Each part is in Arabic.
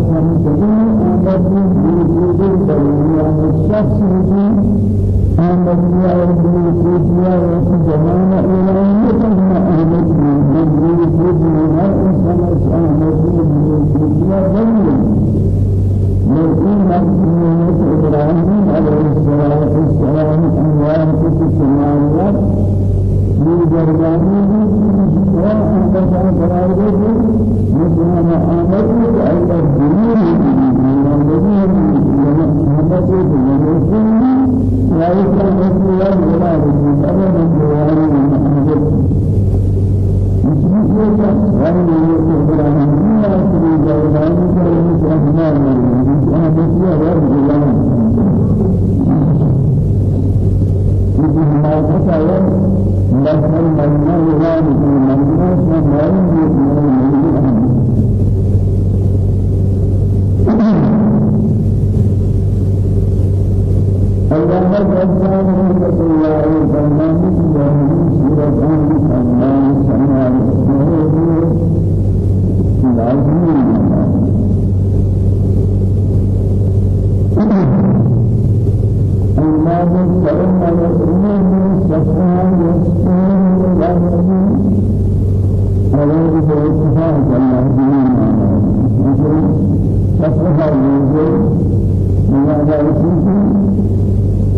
أحسن جميع أمرنا بوجود بيان الشخص أمر يا وجود يا جمال إلهية ما أمر من وجود ما إنسان أمر وجود يا جميل مرئي مرئي إبراهيم عليه الصلاة والسلام أنوار في السماوات من جرجانه وأنبسط رأيه ولا ولا أبدا ولا محمد مسلمك ولا يكبر اللهم ربنا نسألك الله الرحمن الرحيم سورة الأنعام سمع لازم الله سلام على الأمم سبحان الله العظيم أعوذ بالله من الشيطان الرجيم سبحان الله. العظيم من هذا الشيطان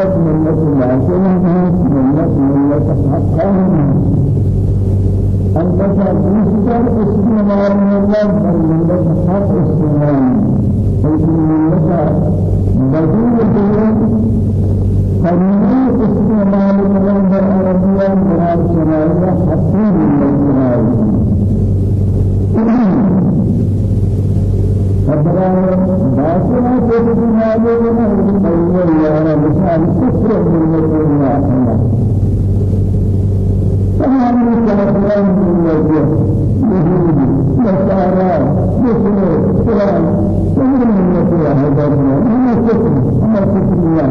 لهذا ملات ملات العاشرة ملات ملات حقا أنت تشتر استعمال الله فالملك حق استعمال فالملك بدون دين فالملك استعمال الله العربية مراد شرائع حقين فبرا باطنا تستعمال الله يا رب مثال كفر من الله تمام الكلام من الوجه يهودي نصارى مسلم اسلام كل من يقول هذا من الكفر اما الكفر الله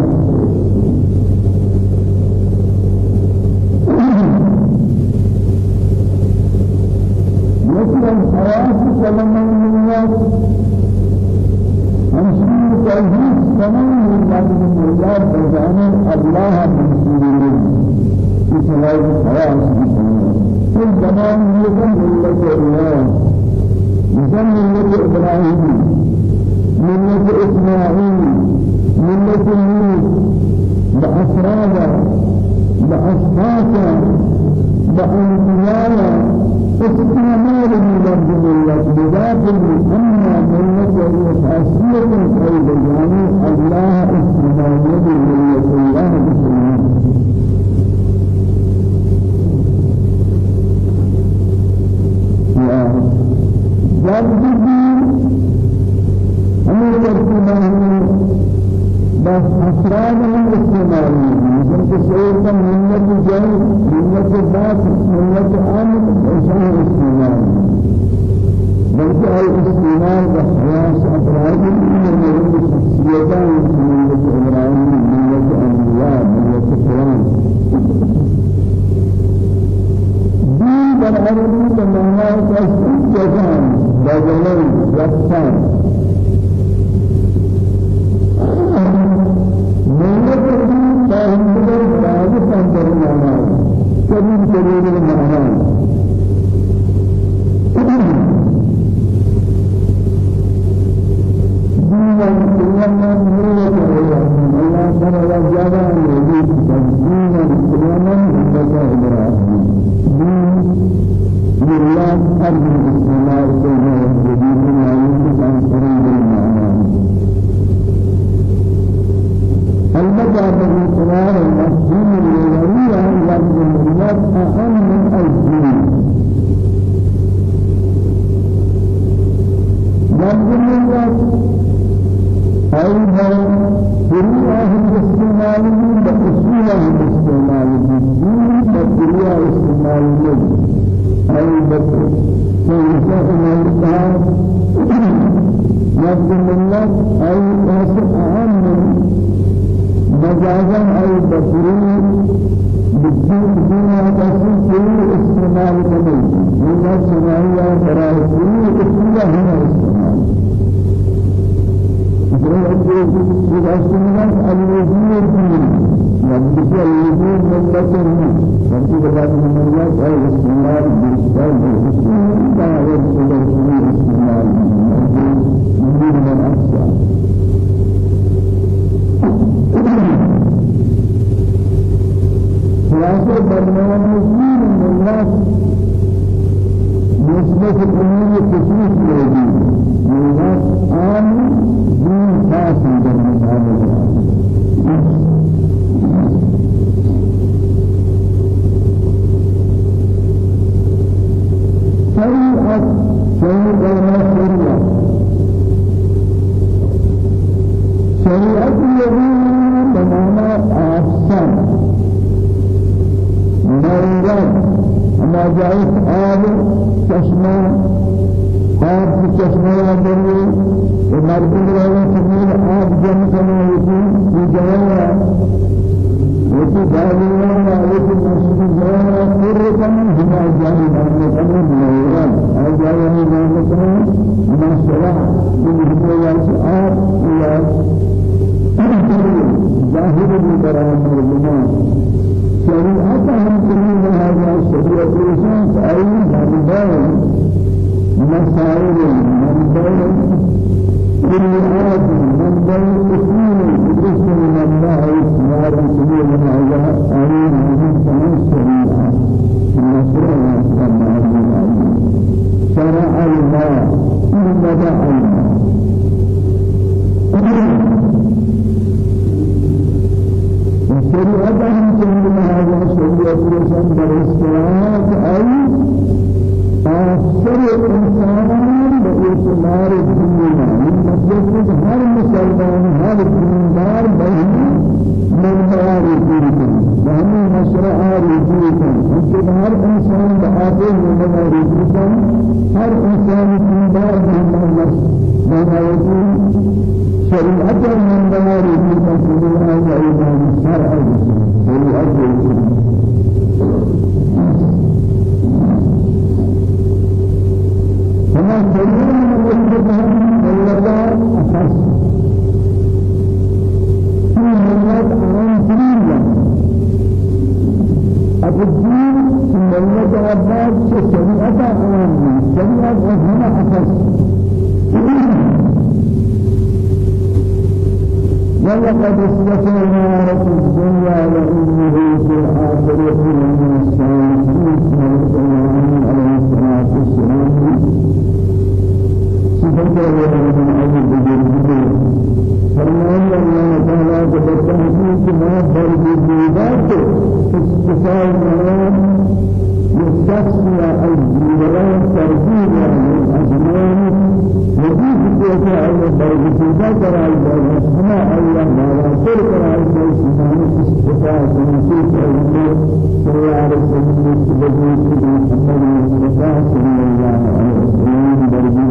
مثل من همشين توحيد تمام من الله بجانب الله من إسرائيل خلاص كل زمان يزن ملة الله يزن ملة إبراهيم ملة إسماعيل ملة نوح بأسرابا بأسباطا بأنبياء استعمال رب الله بذات أما ملة الخاصية أي بجانب الله استعمال ملة الله بسلام جلد ہمیں ترتیبہ بس افراد میں استعمال کہ شعور کا ملت جل ملت بات ملت عام إنسان استعمال بلکہ الاستعمال بخلاص افراد من ملت شخصیتان ملت ابراہیم ملت انبیاء ملت قرآن. دین در عربی کا معنی کا برنامجين من الناس نسبة الأمور خصوص موجود من الناس عام دين خاص هذا شريعة شريعة شريعة شريعة الذين بمعنى أحسن مريض ما جائز آب چشمہ آب کی چشمہ بنی ومرد رہے سمیر آب جم کرنے ہوتی یہ جوانا وفي دارنا وفي مسجد جوانا كل كم هما جاي بنا كم مريض أو جاي بنا كم مسلا من هما آب يا ظاهر بالبرامج الجماعة شريعة كلهم هذا الشريعة الإنسان أي مرضان مسائل من بين كل آد من بين أصول باسم من الله إسمار من الله أي من كمان شريعة المسرع شرع الله إن الله. هذا شريعة رسم بالاستراحة أي أكثر الإنسان باعتبار الدنيا من مجلس هر مسلمان هر ديندار بين من بار الدين وهم مشرع الدين أنت هر إنسان بآخر من الدين هر إنسان ديندار بين من الدين شريعة من دار في تسليم أيضا الشرع شريعة فما شريعة من الإسلام الله أساس في ملة عام سرية الدين في ملة عباد شريعة عام شريعة هنا أساس ولقد استفينا في الدنيا وإنه في الآخرة من الصالحين سبحانه وتعالى عز وجل فرمان الله تعالى بالتحقيق ما برد الجيبات استفاء المرام للشخص الجيران ترتيب الأزمان وجود كيف على بركة كراي بركة الله ما كل كراي سبحانه استفاء تنسيق الله صلى على سيدنا سيدنا محمد مصطفى صلى الله عليه وسلم بركة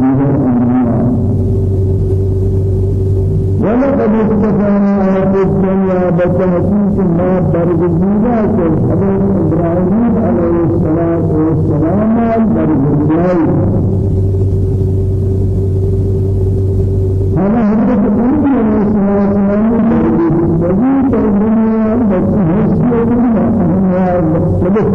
ولقد استفانا في الدنيا بتحقيق ما برجدنا حضرت إبراهيم عليه الصلاة والسلام برجدنا هذا حضرت إبراهيم عليه الصلاة والسلام برجدنا بتحقيق ما مختلف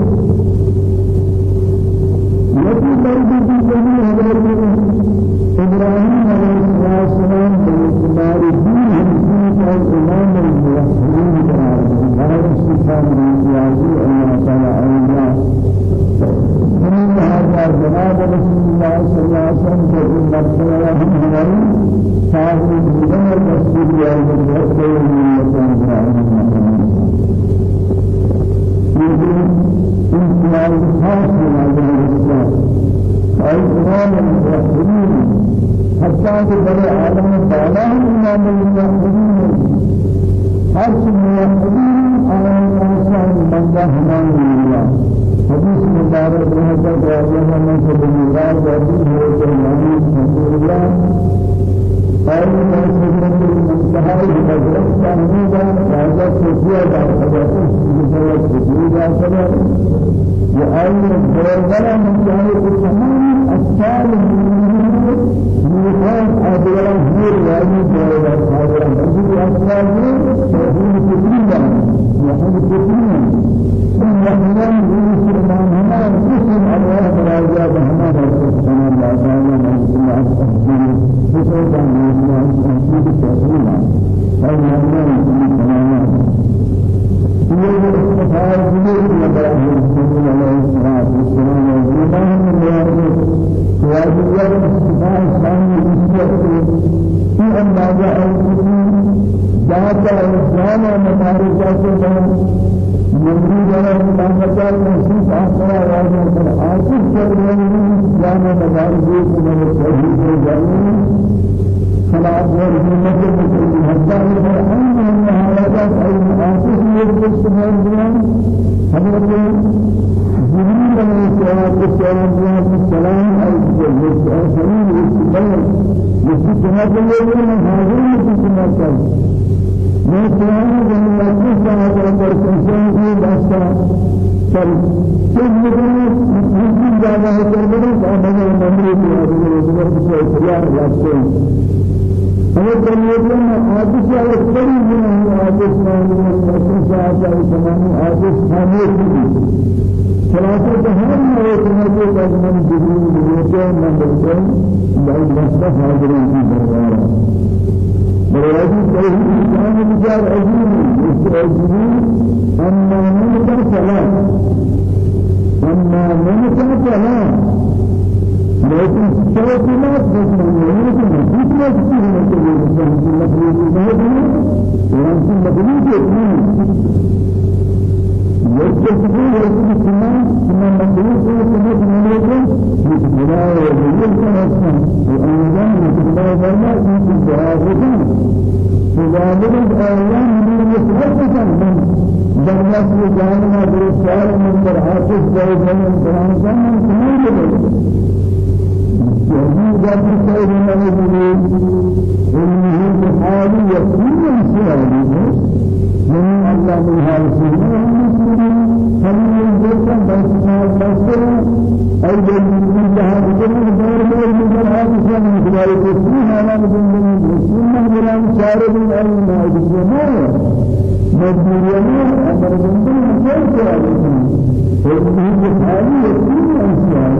يأتي برجدنا حضرت إبراهيم عليه الصلاة والسلام باعتبار الدين الإمام الموحدين قرار استفهام الرياضي الله تعالى أيضا من هذا جناب رسول الله صلى الله عليه وسلم في مرتبة هم صاحب الدين والتسبيح والتوحيد من مكان إبراهيم امتياز خاص حتى بني آدم تعالى إمام الموحدين حرص الموحدين على الإنسان من رحمن الله حديث مبارك حضرت راجع من سبيل الله وفي هو الحمد قال ما سمعت المنتهى بحضرت تحميدا هذا كفية بعد بسبب كفية سبب وأين الدولة من جهة التمام أشكال ميقات أدوار غير يعني دولة صادرة بس أشكال توحيد كفية توحيد كفية ثم يحمل من سلمان هنا قسم الله براجع بهما بس سلام الله تعالى من الله بسوء جانب تنسيب تسليما أو يمنع من تماما هي الاستفاد من الله رسول الله صلى الله عليه وسلم وإمام الله واجب الاستفاد ثاني بسيئة في أن جاء ذات الإسلام ومعرفة يمري جل مدامة المسيح آخر راجع پر آتش جرمانی جانا مدارجی من التوحید الجميل خلاف ورحمة المسلمين حتى إذا أن المحاولات أي آتش يجلسون بيان حضرت جبريل عليه الصلاة والسلام أي سليم الاستقبال يستقبل يوم هذا الاستقبال میں قرآن جنگل کی ساتھ پر کنسان کی داستا پر چیز مکنی ممکن جانا ہے کر بڑے مگر ممری کی آدمی نے جو ہے تیار لگتے ہیں ہمیں کرنے میں آدمی سے اگر بڑی نہیں آدمی سے آدمی سے آدمی تمام آدمی خاموش بھی خلاصہ ہم نے ایک مرتبہ کا من جبریل نے من بلکہ بہت مستہ حاضرین کی دربار برواجی توحید اسلام بجار عظیم عظیم اما منکر فلا اما منکر فلا لیکن توحیدات مسلمانوں کی مضبوط مضبوط ہونے کے لیے مطلب یہ ہے۔ کہ ہم يستطيع يكون كمان كمان مدرسة كمان مدرسة يتبرع ويجيب كمان وأيضا يتبرع بنا في الجواب فذلك الأيام من المسحة من درجات الجامعة بالسؤال من درجات الجواب من القرآن من يجيب ذات السيد الجنود إنه بحالي يكون سؤاله من الله من هذا هم يجوزون بس ما بس أي من جهة من دار من من هذا من دار الكفر هذا من من من شارع من أي ما يجوزون مديريان أمر من من كل شيء هذه حالي يكون أشياء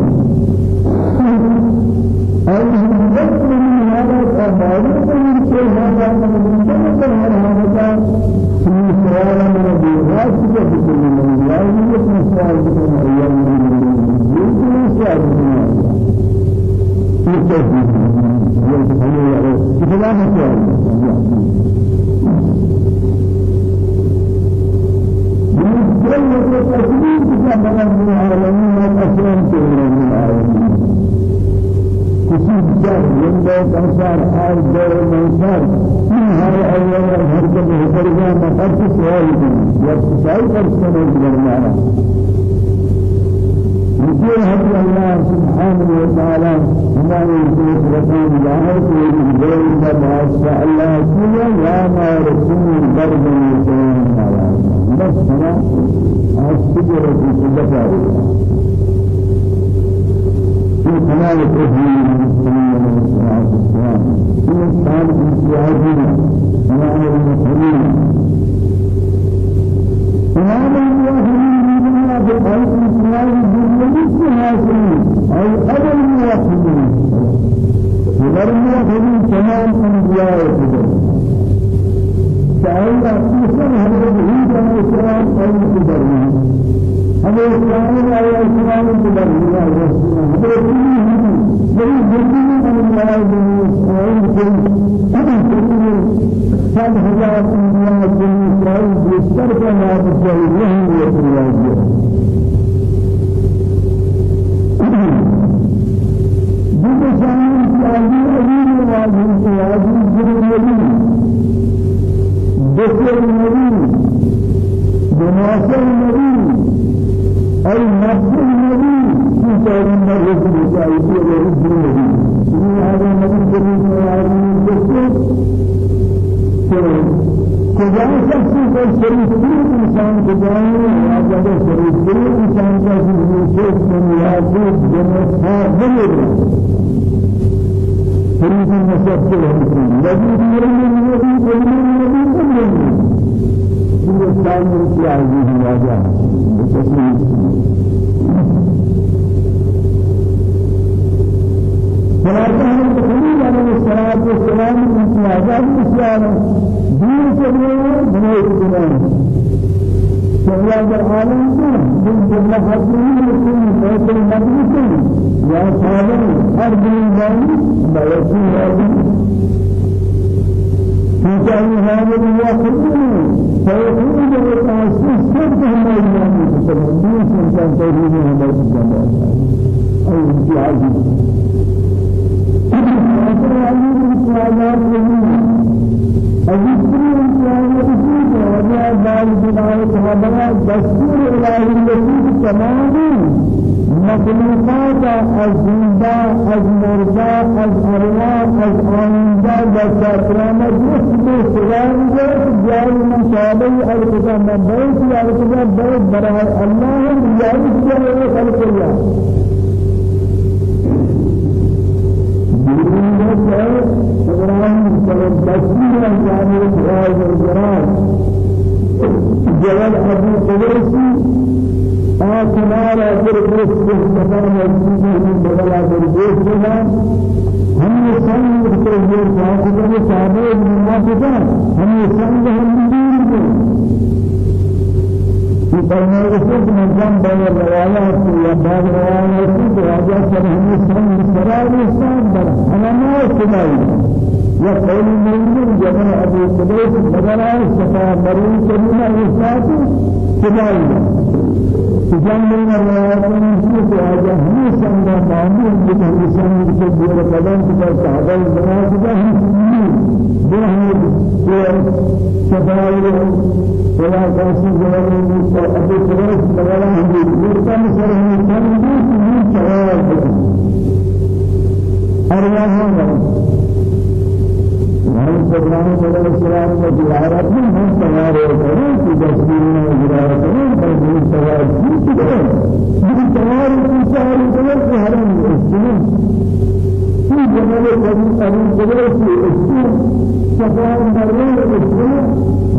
أي بس من هذا من كل هذا من هذا سؤال من الجهاد في كل من لا يمكن سؤال من أيام من يمكن سؤال من توحيد في كلام سؤال من كل تكليف كما من العالمين أسلم من العالمين کسی جار زندہ انسان آل دور منصر اول ہر کے بہتر کا مقصد سوال سچائی پر سنے درمیانا يقول هدي الله سبحانه وتعالى هذا الشيخ رسول الله في غير ما شاء الله كله يا ما رسول برد من بس أنا أشكر في كل في كمال التوحيد المسلمين والصلاة والسلام في إسلام الإسلامين إمام المسلمين إمام صد هزار انبیاء بنی اسرائیل بیشتر کا نام شہید نہیں ہوئے پریاض جب شامل شاہی علی نوازی سے عاجز جبر نبی بسر نبی جناسل کجا شخصی کو شریف انسان کو جانے یا جب شریف انسان کا شریف دنیا جنت ہے بنے شریف نصب سے ہے نبی نبی نبی نبی نبی پورے اسلام میں کیا ہے یہ راجا فلاحة الخليل عليه الصلاة والسلام من آزاد الإسلام دين سبيل من الإسلام سياد العالم من جملة حكمه من بيت المقدس يا صالح أرض الله لا يكون هذا في كان هذا الواقع فيكون ما يمكن تسمى من كان تريد هذا الجمال أو الجاهل امتیازات نہیں اجتماعی امتیازات نہیں ہے وجہ دار جناب صحابہ دستور الہی الذي تمام مخلوقات الزندا المرضى الأرواح الآنجا بساترامة جسد سلام جاي مشابه الكتاب بيت الكتاب بيت براه الله يعرف جل خلق الله سلام تسليم جانب فراز الجرار جلال أبو قدرسي أجر قرص مكان مسجد من بغل أجر قرص بها هم يسلم بتوجيه فاقدة صحابة من المنافقة هم يسلم هم في فرمان رسول نظام بين الروايات في بعض الروايات في راجع سبحانه سبحانه سرار الإسلام برا أنا ما أسمعي يا قول من جمع أبو قديس بدلا سفا مريم كلمة إسلام سمعي سجن من الروايات في راجع هم سندا معمول بهم إسلام في دور قدم في صحابة المنافقة هم بهم سفا ولا قاسي جواب من أبي كريم ولا هم يرتم سرهم كان من جواب أرواحنا وهم سبحانه وتعالى السلام وزيارات من هم سوار وكريم في جسمنا وزيارات من هم سوار في كريم من سوار في سوار كريم في هرم الإسلام في جمال أبي كريم في الإسلام سفار مريم الإسلام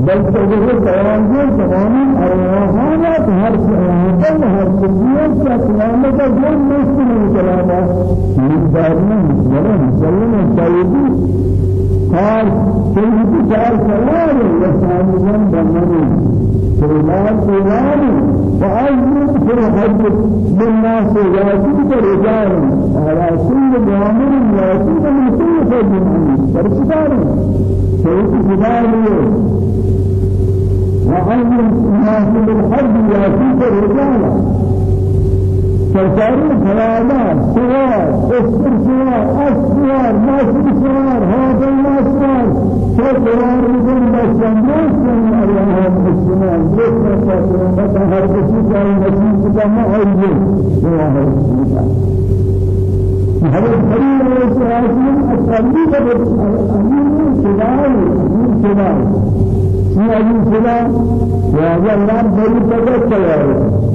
بل تجربة بيان تمام أرواحنا هر سيادة هر سيادة كلامة جل مسلم كلامة من دارنا جلنا جلنا جايبي قال سيدي جار سلام يسامون بمني سلام سلام وأيضا في الحج بالناس يأتيك رجال على كل مؤمن يأتيك من كل فجر فرشتان سيدي جار وعلم الناس بالحج يأتيك رجالا فصار خلاص سوار اسر سوار اسوار ناصر سوار هذا الناصر فسوار من بس الناس من الله السماء ليس فسوار بس هر كشي كان نصيب كما أيضا سواه هذا الخليل والسراسين التنبيه بالأمين سلاي أمين سلاي في أي سلاي وهذا الله بني بدر سلاي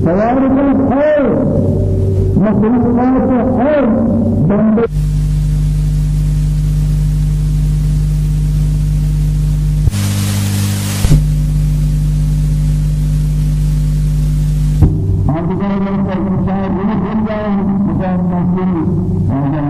سوار میں ہے مخلوقات ہے بندے ہم کو آن کا انسان نہیں بن جائے آن کا مسئلہ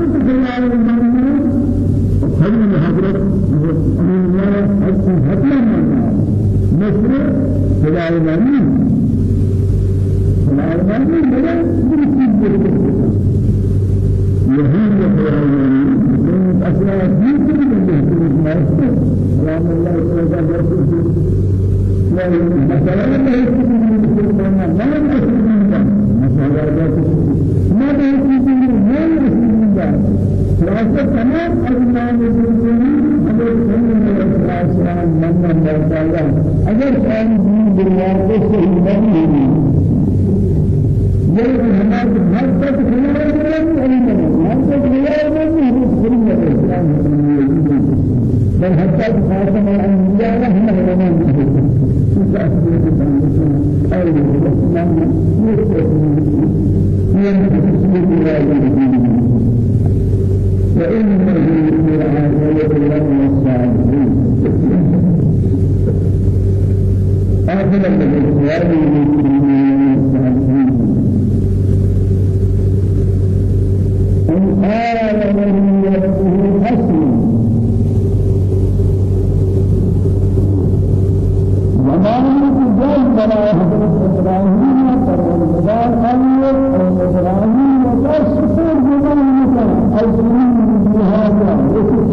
سے نہیں ہے یہ ہمارے ہر تک خلاف نہیں ہے ہر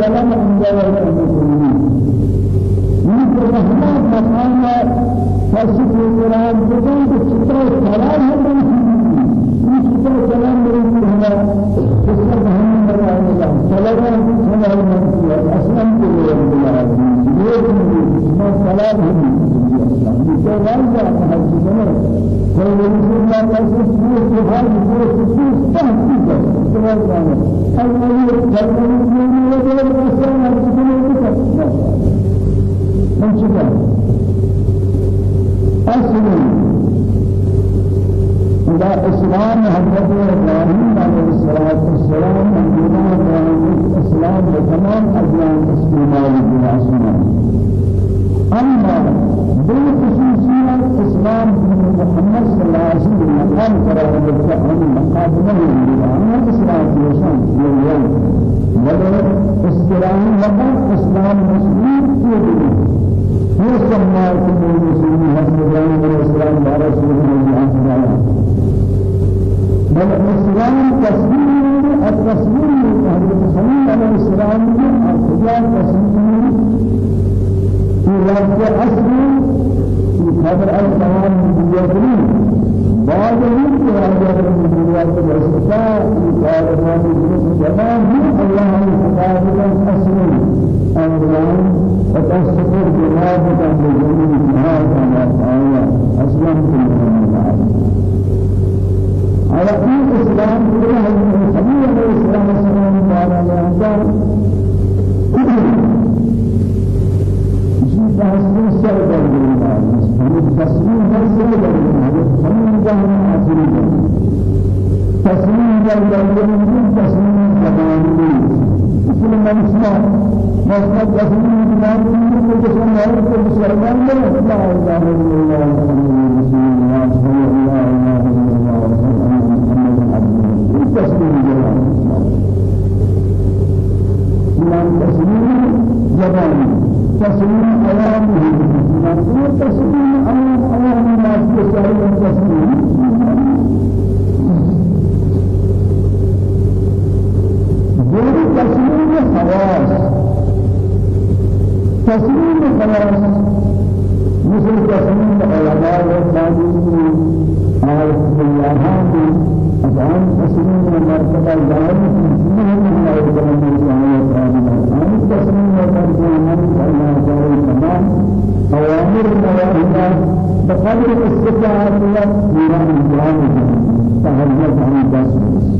العالم عند المسلمين من رحمة مقامة فسيط القرآن بطن بشتر الكلام هم من شتر الكلام من هنا بشتر هم من الله سلام من هنا من أسلم كل يوم بالعالمين ما سلام هم بشتر لا يحتاج ويقول لا تسوس في حال تسوس تهديد سبحان الله الذي يتكلم أصل إلى إسلام حضرت إبراهيم عليه الصلاة والسلام أنبياء إبراهيم إسلام لتمام أديان استعمال الدنيا أما بالخصوصية إسلام محمد صلى الله عليه وسلم مقام قرار بالفعل مقام نهي الإسلام في شأن يوم بدل إسلام لقب إسلام حميد عليه السلام الحجاج تسليم في لفظ أصل في خبر الكلام من الجبرين بعد من تراجع من الجبرات الأسفاء في كارثة من الجبال من الله سبحانه أصل أمران وتسقط جنابك بالجبرين جنابك على الله أسلم في على إن إسلام كلها من سبيل الإسلام والبيان من تسليم الكلامي مثل ما نسمع نسمع تسليم الكلام من تسليم الكلام من تسليم الكلام لا إله إلا الله محمد رسول الله صلى الله عليه وسلم تسليم الجواب من تسليم جواب تسليم كلامه من تسليم أمر أمر ما تسليم تسليم الله تعالى تمام أوامر النواهي بقدر استطاعت الله نيران الجوانب تهجد عن التسليم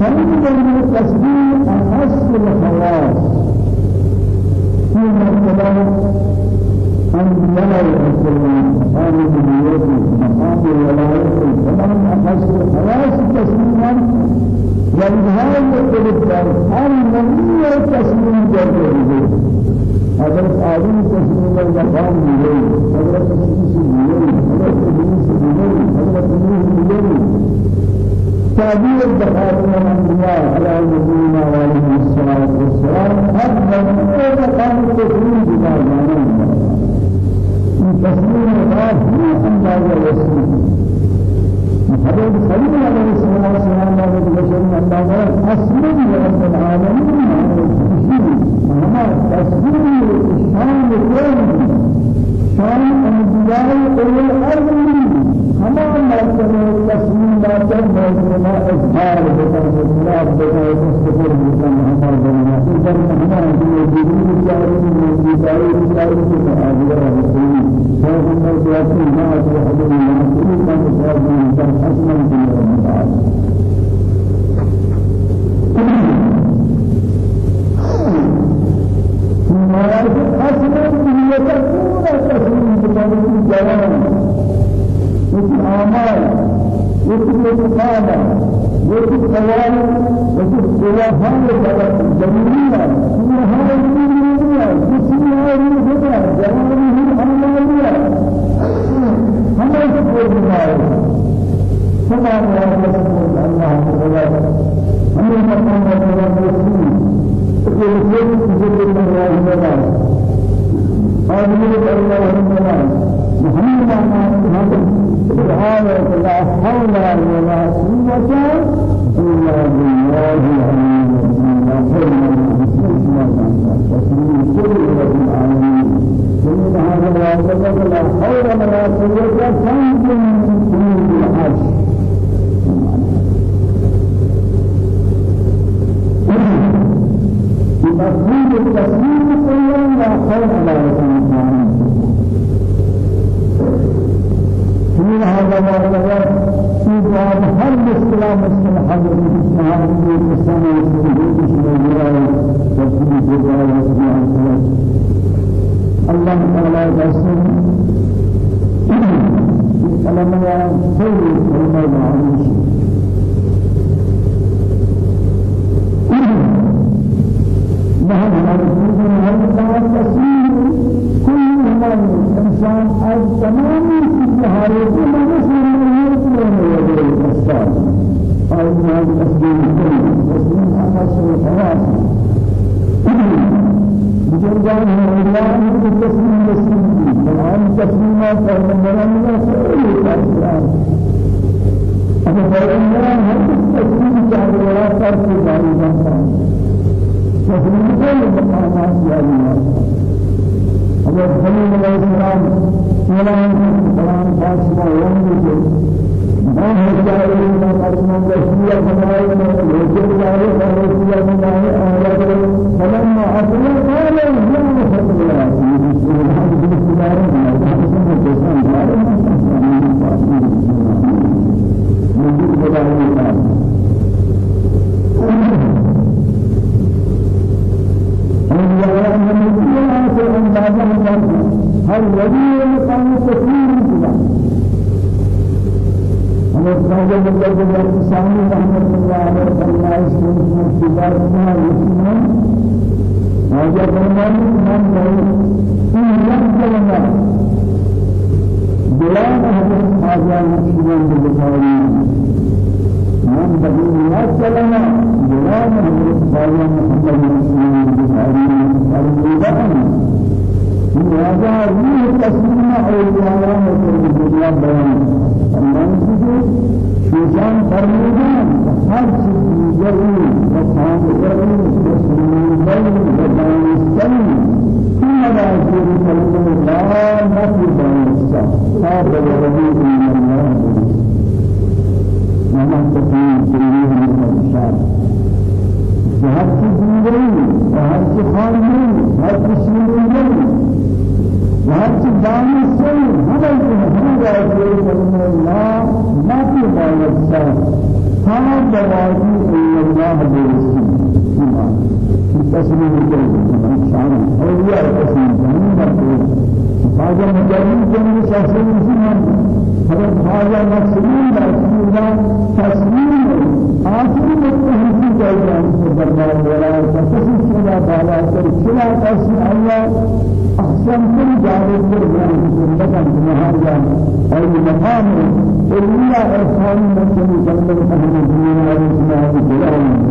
سلم التسليم أصل الخلاص في مرتبة أنبياء المسلمين مقام النبوة مقام الولاية تمام أخص خلاص تسليما والإظهار والإبدال هر نبي تسليم جاء حضرت آدم تسليم المقام ملي حضرت سيسي ملي حضرت إبليس ملي حضرت ملي تعبير بخاتم الأنبياء على نبينا وعليه الصلاة والسلام هر نبي مقام التسليم بما تسليم الله هي أندازة رسول حضرت خليل عليه الصلاة والسلام عليه وسلم أندازة أسلم رب العالمين مهما تسليم الشام كل شام أنبياء أولي الأرض هما مرتبة تسليم لا تنبغي ما إظهار بكر الله بكر تستفيد بكر هما بنا إذا هما في الدين الجاري من الجاري من هذا الرسول فهم الجاري ما أدري أحد من الناس كان يقال من كان أصلا في المتعال ما أصلا في يتكون تسليم بكر الجاري وفي أعمال وفي اعتقاد وفي قوال وفي الصلاحان الجميلة كلها الدنيا جسمها الهدى جوانه الأمالية هم يذكر بذلك كما يذكر الله تعالى هم يذكرون الله يقول ذكر الله تعالى هذه الله تعالى محمد محمد سبحانه لا حول ولا قوة إلا بالله العلي كل لا حول ولا قوة إلا بالله العرش بمفهوم التسليم كله لا حول ولا قوة من هذا ما في باب هر مسلم مسلم حضر الإسلام؟ من الإسلام والسلام والسلام والسلام الله تعالى يقسم كلمة خير كلمة معروف لا سؤال الإسلام أما فالمنبران هم تسليم جعل ولا فرق بين تسليم كل مقامات الله حضرت خليل علیہ السلام سلام سلام فاطمہ ونجو ما هجاء إلى فاطمة رسول الله وجل جلاله ورسول الله فلما أصل قال يا ولي مقام تسليم كذا أنا سمعت من الجبل السامي رحمة الله عليه و دانستنی ثم لا يجوز كلمة لا نفي دانستا هذا الذي من الله وما تكون كلمة من الشعب هر چیز دیگری و هر چیز خانگری هر چیز شیرینی وهذا داني سوي هذا هو راجل كلمة الله ما في بالسا هذا الله برسول إيمان تسليم الجنة إنسان أولياء تسليم الجنة هذا مجرد جنة شخص مسلم هذا مسلم رسول الله تسليم آخر متهم في جايان دربار ولا تسليم شلا بالا شلا تسليم الله أحسن كل جانب من زندگان جمهوريا أي مقام إرسال من جميع جنب فهم الدنيا والإسلام بلاد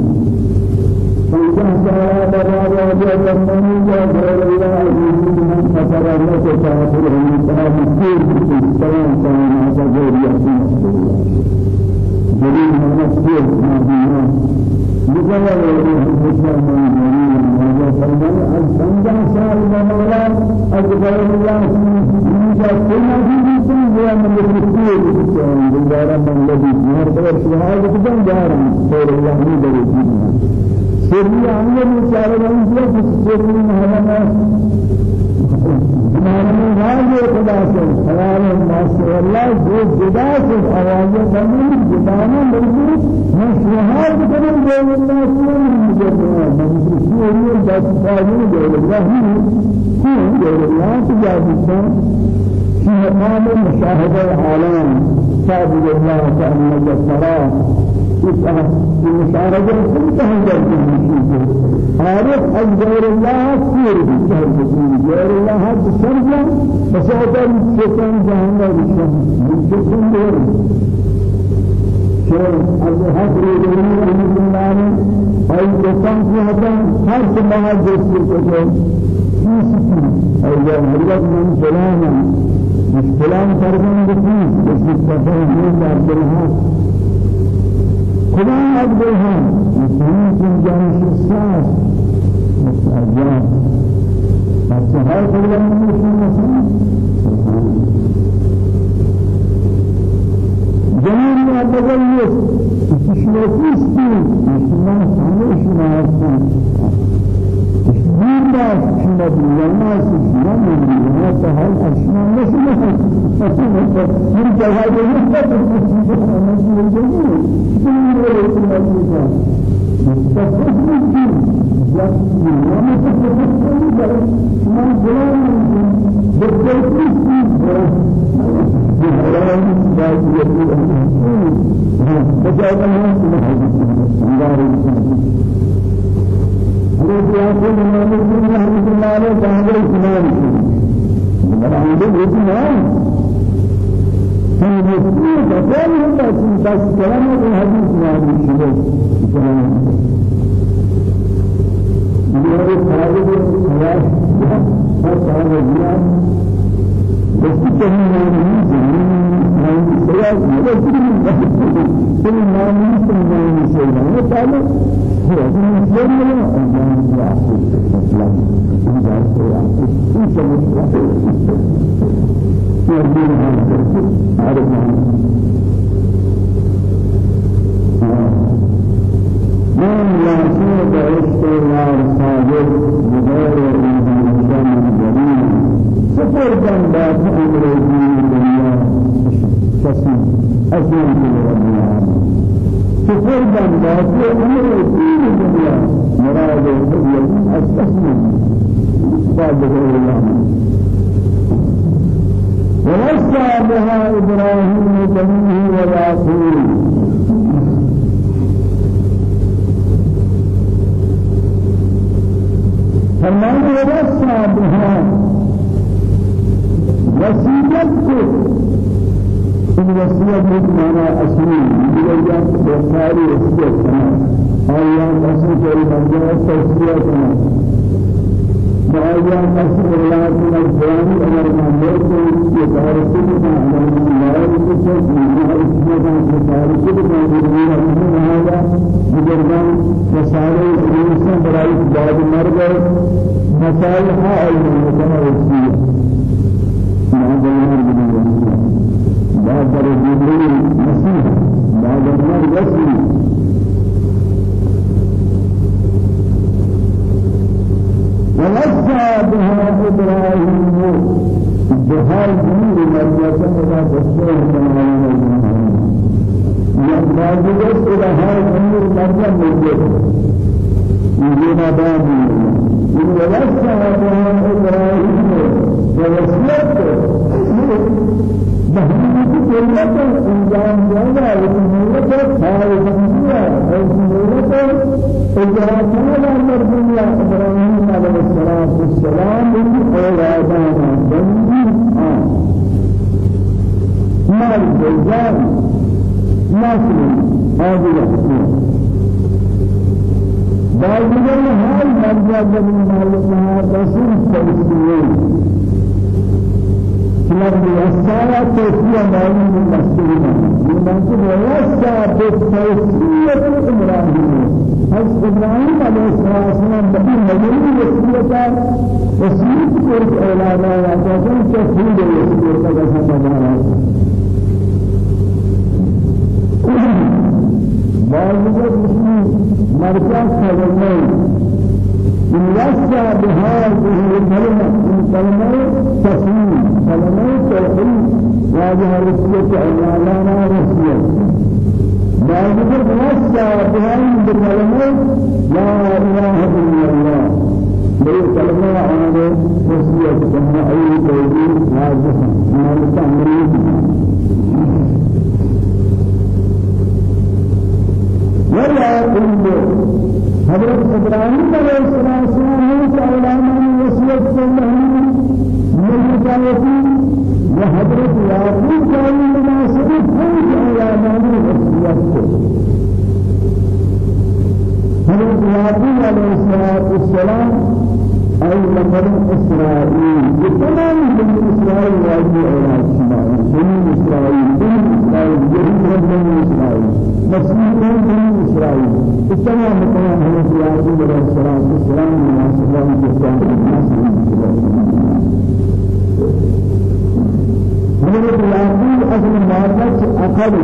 فإذا سأل برابا وجد من غير الله من فتر الله كافر من كلام كثير في السلام سلام هذا غير يسمع جليل من كثير ما بينا بغير الإنسان الجميل هذا فرمان الزنجان سال مولا أجبر الله كنا في كل من الكثير من دارا من الذي نهر بير شهادة كذا دارا خير الله من داري سري عمل مشاعر من جل سري مهما ہمارے راجے خدا سے خیال ماشاء اللہ جو جدا سے آواز بنی جدانا ملکی مشہور کریں دے اللہ سے مجھے من سوری دس پاؤں دے في مقام مشاهدة العالم سابق الله كأنك الصلاة المشاهدة كلها جرت المشيئة عارف أن غير الله كثير بشهر بسم غير الله بسرجة فسأتى الشيطان جهنم. الشيطان الشيطان دور. أبو حفر يقولون أن الله أي الشيطان في هذا هر سماع جسد كذا في سكين أي جهنم من فلانا مشكلان فرمان بكيس بس التفاهم من الرحمن خدا الرحمن مسلمين في جانش الساس مستعجاب فالسهار خدا من مسلمين جميل ما بغيت تشوفيستي مسلمان همه شما ما شما بالله شما من الله تعالى أشما نسمع من جهاد المستقبل من الجميع من رأيت المسجد مستقبل الدين يكفي وما تفكر شما بلان بالتوفيق بهران بعد يقول فجاءنا من هذا حضرت يعقوب النبي رحمه الله عليه بعد الإمام من عنده الإمام كان يقول كلام بس بس كلام الحديث ما بيشوف كلام بيقول خالد خلاص هذا هو بس كلام ما سيا كل ما من كل ما من سيا من أنجام يعقوب الإسلام إنجاز يعقوب إن شاء الله يرجون هذا عرفنا من يعصي بعشق الله صادق بغير الإنسان الجليل سفر جنبات أمر الدين الدنيا مختصا أصلا في رب العالمين كفر بندات أمر كل الدنيا. مراد الحرية أستثنى بعد غير الله. ورسى بها إبراهيم بنيه ويعقوب فرمان ورسى بها وسيلتك وسيلة الوصية بمعنى أصلي بجانب بخاري وصية كمان آيات أصل كل مجال توصية كمان بآيات أصل الله من القرآن أمر محمد يتعرف بما أمر الله يتعرف بما يتعرف بما يتعرف هذا بجانب مسائل الإنسان برای بعد مرگ مسائل ها علم وصية بعد رجل مسيح بعد النار يسري ونسى بها إبراهيم بها الدين مرجعة إلى بسر سماوات بعد إلى هذا الأمر مرجع موجود يجينا بعد ونسى بها إبراهيم ووصيته بهذه كلمة إنجام جانا وكملة خالد الدنيا أو كملة إجراءنا مرجونا إبراهيم عليه الصلاة والسلام من أولادنا بني آم مال جزان ناصر هذه الأحكام بعد ذلك هاي مرجع من مالك رسول تفسير وسايا توفي مالي من مسجدنا لمن وسا بالتوفية إبراهيم. هل إبراهيم عليه الصلاة والسلام بقي مجرد وسيلة؟ وسيلة كورت أولادا وعجازا تفيد وسيلة كذا كذا بعض المسلمين مركز كلمة يوسع بهذه الكلمة من كلمة تسليم كلمة توحيد وهذه رسالة علمانا رسالة بعد ذلك بهذه الكلمة لا إله إلا الله. بل كلمة عن رسالة كما أي توحيد لازم ما نتعمل ولا إلا حضرت إبراهيم علیہ السلام سے علامہ وصیت کرنے ملکاتی وحضرت یعقوب علیہ مناسب علامہ وصیت کو حضرت یعقوب علیہ السلام أي لقد إسرائيل بتمام بني إسرائيل واجب أولاد شمال بني إسرائيل بني إسرائيل يهود بني إسرائيل مسيحيين بني إسرائيل بتمام بتمام هذا يعقوب عليه السلام والسلام من الله سبحانه حضرت يعقوب أجل مادة أقل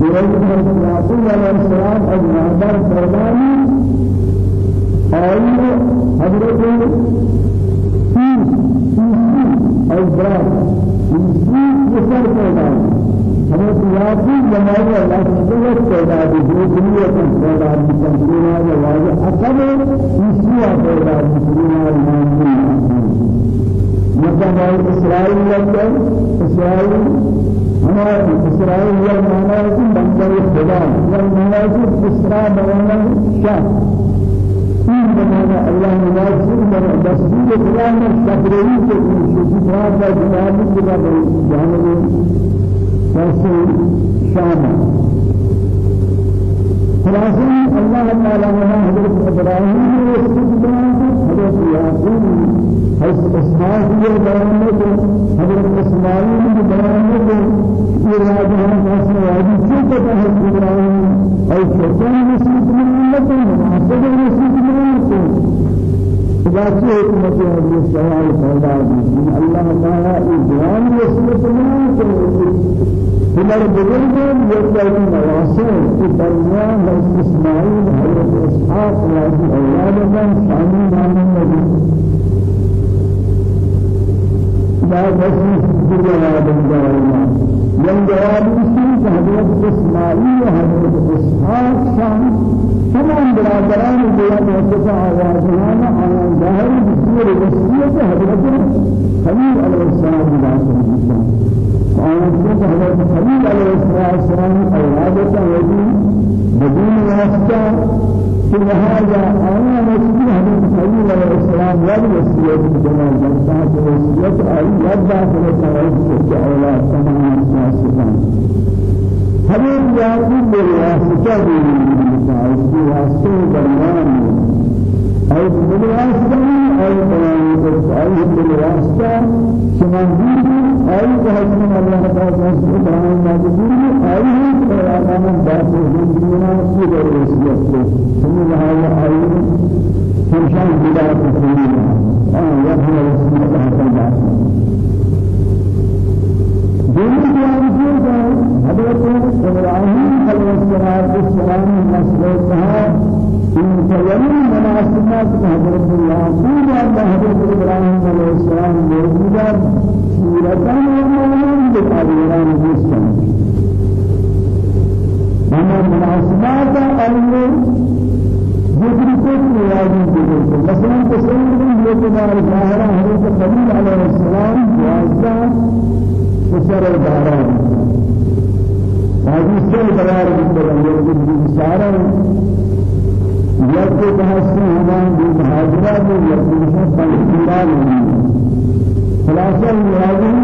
حضرت يعقوب عليه السلام مادة فرماني آئیے حضرت پیدا حضرت تنظیمہ یا واجہ أقل مثلا اسرائیل ہمارے اسرائیل یا مانا ہے کہ بندہ خدا ہے کہ اسرائیل مانا شاہ تفسير بمعنى الله مناسب من تفسير كلام الشكري في شكرات الجواب كتاب جانب تفسير شام خلاصة الله تعالى هنا حضرت إبراهيم واستقبال حضرت يعقوب حضرت إسحاق بيان حضرت إسماعيل بيان إرادة هذا وادي كيف تهت إبراهيم أي شيطان مسلم من الله مناسب مسلم من الله إذا شئت متى هذه السؤال فلا من الله تعالى إبراهيم وسيلة من هنر بزرگ يقول نواسه في دریا حضرت اسماعیل حضرت اسحاق وادي أولاد من شامل نام النبي لا بس جواب الجواب من جواب الشيء حضرت اسماعيل حضرت اسحاق شام تمام برادران جواب ارتفاع آوازنا على ظاهر بسير وسيلة حضرت خليل عليه السلام وأنت حضرت خليل عليه السلام أولادك وجي بدون واسطة في هذا أنا مسجد حضرت خليل عليه السلام يد وسيلة الجمال جلسات وسيلة أي يد داخل التوحيد أولاد تمام الناسبان حضرت يعقوب بالواسطة بالواسطة بالواسطة أي بالواسطة أي أي بالواسطة. سمان أي كهذا الله تعالى سبحانه وتعالى أي كلام من باب الدنيا في الرسالة ثم هذا أي فرشان بداية الدنيا آه يفهم رسول الله تعالى دين الدنيا حضرت إبراهيم عليه السلام مسلمها إن كلام مناسبات حضرت الله حضرت إبراهيم عليه السلام موجودة سورتان ومولان بالأبيان جسم أما مناسبات ذكر كل واجب ذكر مثلا تسلم من يتبع الظاهرة حضرت خليل عليه السلام وعزة وسر الداران هذه السنة بلار بالتغير بالسارة يأتي بحسن همان بالمهاجرة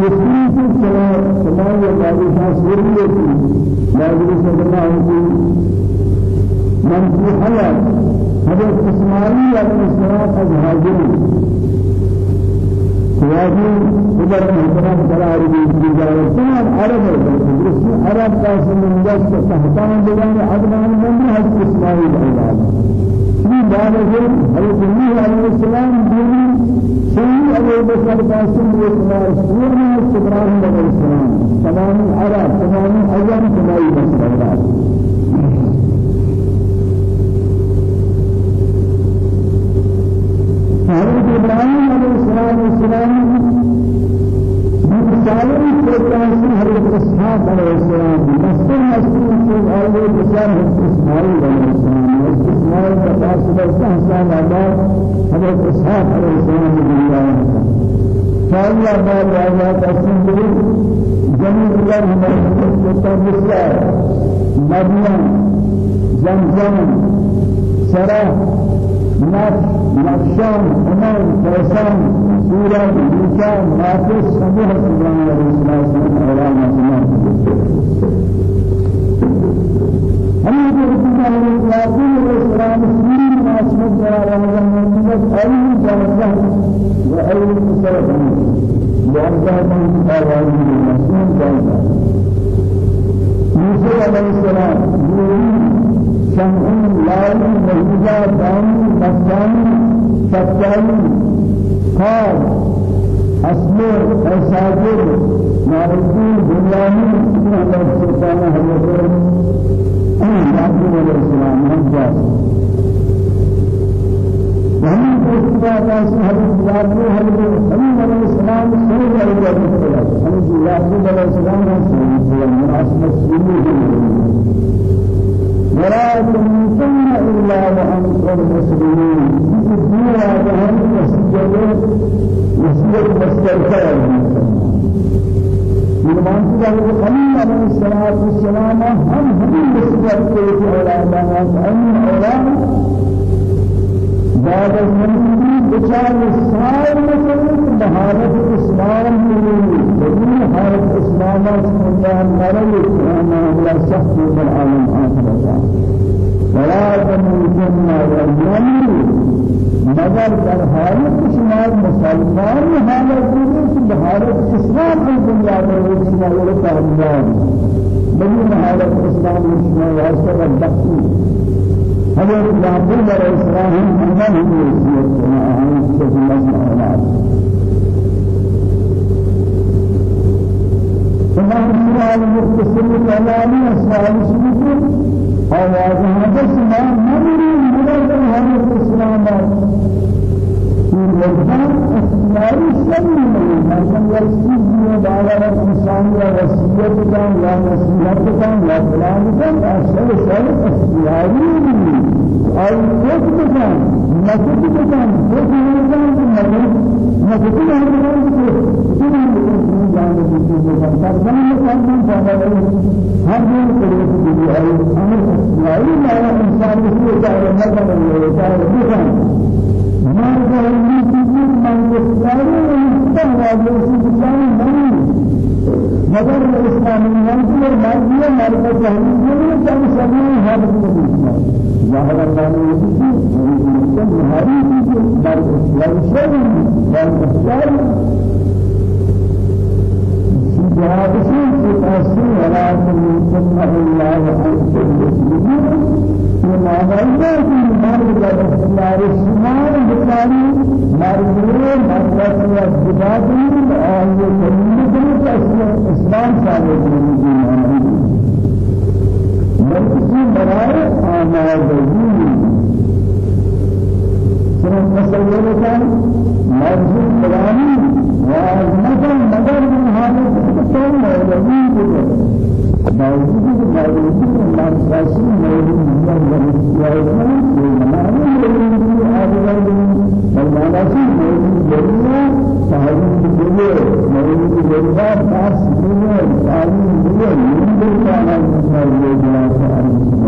يأتي بالإسلام خلاصة هذه يسير في سماء سماء يقال سورية لا يدرس الله من في حياة حضرت إسماعيل عليه السلام الهاجرين سيادي إذا محترم قرار بجارة تمام عرب الرسول عرب قاسم من جس تحتان بلان عدنان من حج إسماعيل أولاد في بعد ذلك حضرت نوح عليه السلام دين سيد أبو بكر قاسم بن سورة إبراهيم عليه السلام تمام عرب تمام أيام تمام بس حضرت إبراهيم عليه السلام والسلام بسالم كتاسي حضرت إسحاق عليه السلام مستر مستر في أول بسال إسماعيل عليه السلام إسماعيل كتاسي بس حسان آباد حضرت إسحاق عليه السلام بالله فالله بعد آيات أسمه جميع الله التبصر مريم زمزم سراه نفس نقشان عمر فيسان سورة بيشان نافس سبوه سبحانه وتعالى يقولون أن الإسلام والإسلام سنين ناسمت جلال الله أي جلسة وأي مسلسل جلسة من أوائل المسلمين جلسة موسى عليه السلام شمع لاي مهجا دام مكان سكاي قال أسمر أساجر نارجين بنيامي من الله سبحانه وتعالى يعقوب عليه السلام مجاز وهم كتاب حديث يعقوب عليه السلام سيد عليه السلام حديث يعقوب عليه السلام سيد مناسبة سيد ولا تموتن إلا وأنتم مسلمون في الدنيا جهل مسجد مسجد مستركة من منصب الخليل عليه الصلاة والسلام هم هم مسجد في أولادنا أن أولاد بعد المنزل بشار السائل مثل مهارة الإسلام بدون مهارة الإسلام سبحانه مرة الإسلام ولا سخط في العالم آخر ولا تموتن والنمر مگر در حالت شما مسلمان حالت دیگر که حالت اسلام کی دنیا میں شما وہ کامیاب بدون حالت اسلام شما واسطہ بدبختی حضرت يعقوب عليه السلام هم هم وصيت أهم شيء مسألة تمام السؤال المختصر كلامي أسئلة سبيل أو هذا السؤال نمر من الإسلام في الوجهان اختياري سبيل مثلا يرسل على الإنسان يا وصية كان يا نصيحة كان يا فلان كان أشهر شر اختياري أي وقت كان نكتب كان وقت كان نكتب نكتب هذا جانب کی فرمان فرمان فرمان ہر دن کرے کہ ہے أمر لائی لا انسان کو چاہے نہ کرے چاہے نہیں ما جاء من كتب من يختار ويختار ويختار من مگر اسلام منظور مرضی مرد جهنم كان سمي هذا الإسلام ظاهر الله يجب أن يكون هذه بل شيء بل شيء جابسين في تأسين ولا تنسمع الله كل شيء وما بينا في مرد الله الشمال بكاري مرد مرد الجبادي آية تأسين إسلام ثابت من مركزي براء آمادگی سنة تصور كان مرجو قرآني وعظمة مدر من هذا الكتاب موجودين موجود موجود الناس راسي موجود من الوالدين والمعنى موجود هذا المعنى موجود جميع تعليم الدنيا موجود جميع ناس الدنيا تعليم الدنيا من كان موجود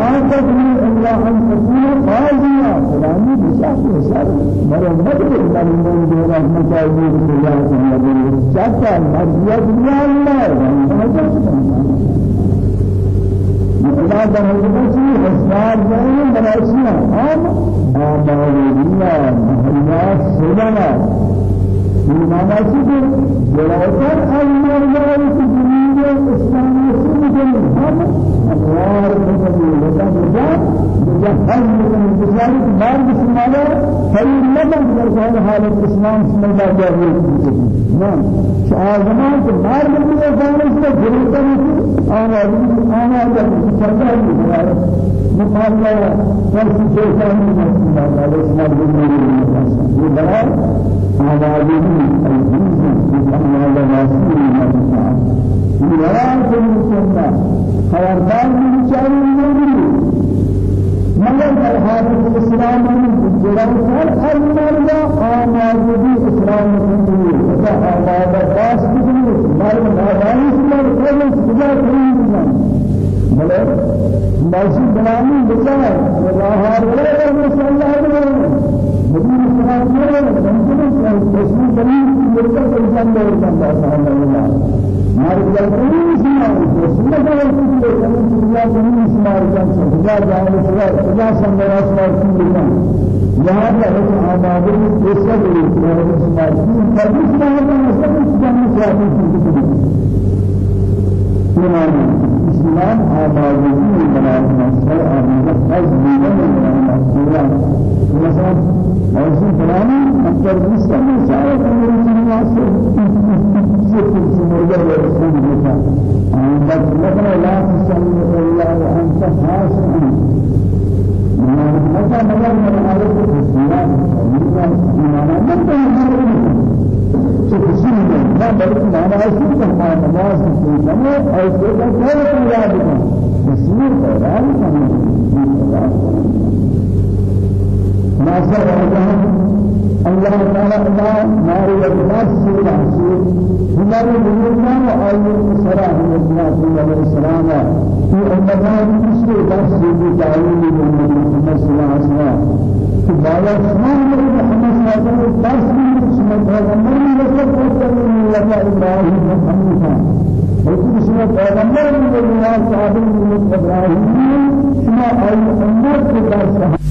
ما تدري إلا أن تكون قاضيا فلاني بشاكل سر مرمت من من دون مجاهد الله سبحانه شاكل مرضية الله. مثلا بهذا أسباب جاي مراسيا هم آمالية مهلا سلنا بمعنى شيء جلوتر المرجع في الدنيا الإسلامية سنة هم أنوار من الوجود جهل من الجزائر بار بسمانا فإن لم يكن حال الإسلام سمع جاهل نعم شاهدنا بار من الجزائر سجلت أنا أنا جاهل مقابلة فرس شيطان من الإسلام بالمريض آبادی الجنس بسم الله الرحمن الرحيم ولا تنسوا خبردار بیچاری نمیری مگر در حالت اسلام من جرائم هر مرد آمادگی اسلام کنی و آماده باش کنی مرد آمادگی اسلام کنی سجا کنی ماشی بنانی بچائے اللہ ولا رسول اللہ علیہ مدین اسلام میں سنجن اسلام کنی مرد انسان دور کرتا ہے مارك الكريم اسمار سنة الكريم سنة الكريم اسمار كان سجا جاهل سجا سجا سنة اسمار كان यहाँ पर एक आबादी में ऐसा भी है इसमार कभी इसमार का ऐसा कुछ जानने से आती है इमाम इस्लाम आबादी में बनाना है आबादी हज में बनाना है مثلا موضوع فلاني أكثر من سنة ساعة من الناس يكون سموجا ورسول الله. بس مثلا لا تسمي إلا وأنت حاسم مثلا مثلا من هذا الإسلام إيمانا من تهمل تفسير ما بلغ ما ناسي كما نماز في سماء أو كذا كذا كذا تفسير كذا ما سر الله تعالى الله نار الناس سيدا هنار الدنيا وآية السراء من الناس عليه السلام في أمنا بسر بس سيدي تعالي من محمد صلى الله عليه وسلم في بالا سمان من محمد صلى الله عليه وسلم بس من سمت پیغمبر من قدر من الله إبراهيم محمد وفي سمت پیغمبر من الله صحابه من إبراهيم شما آية أمت في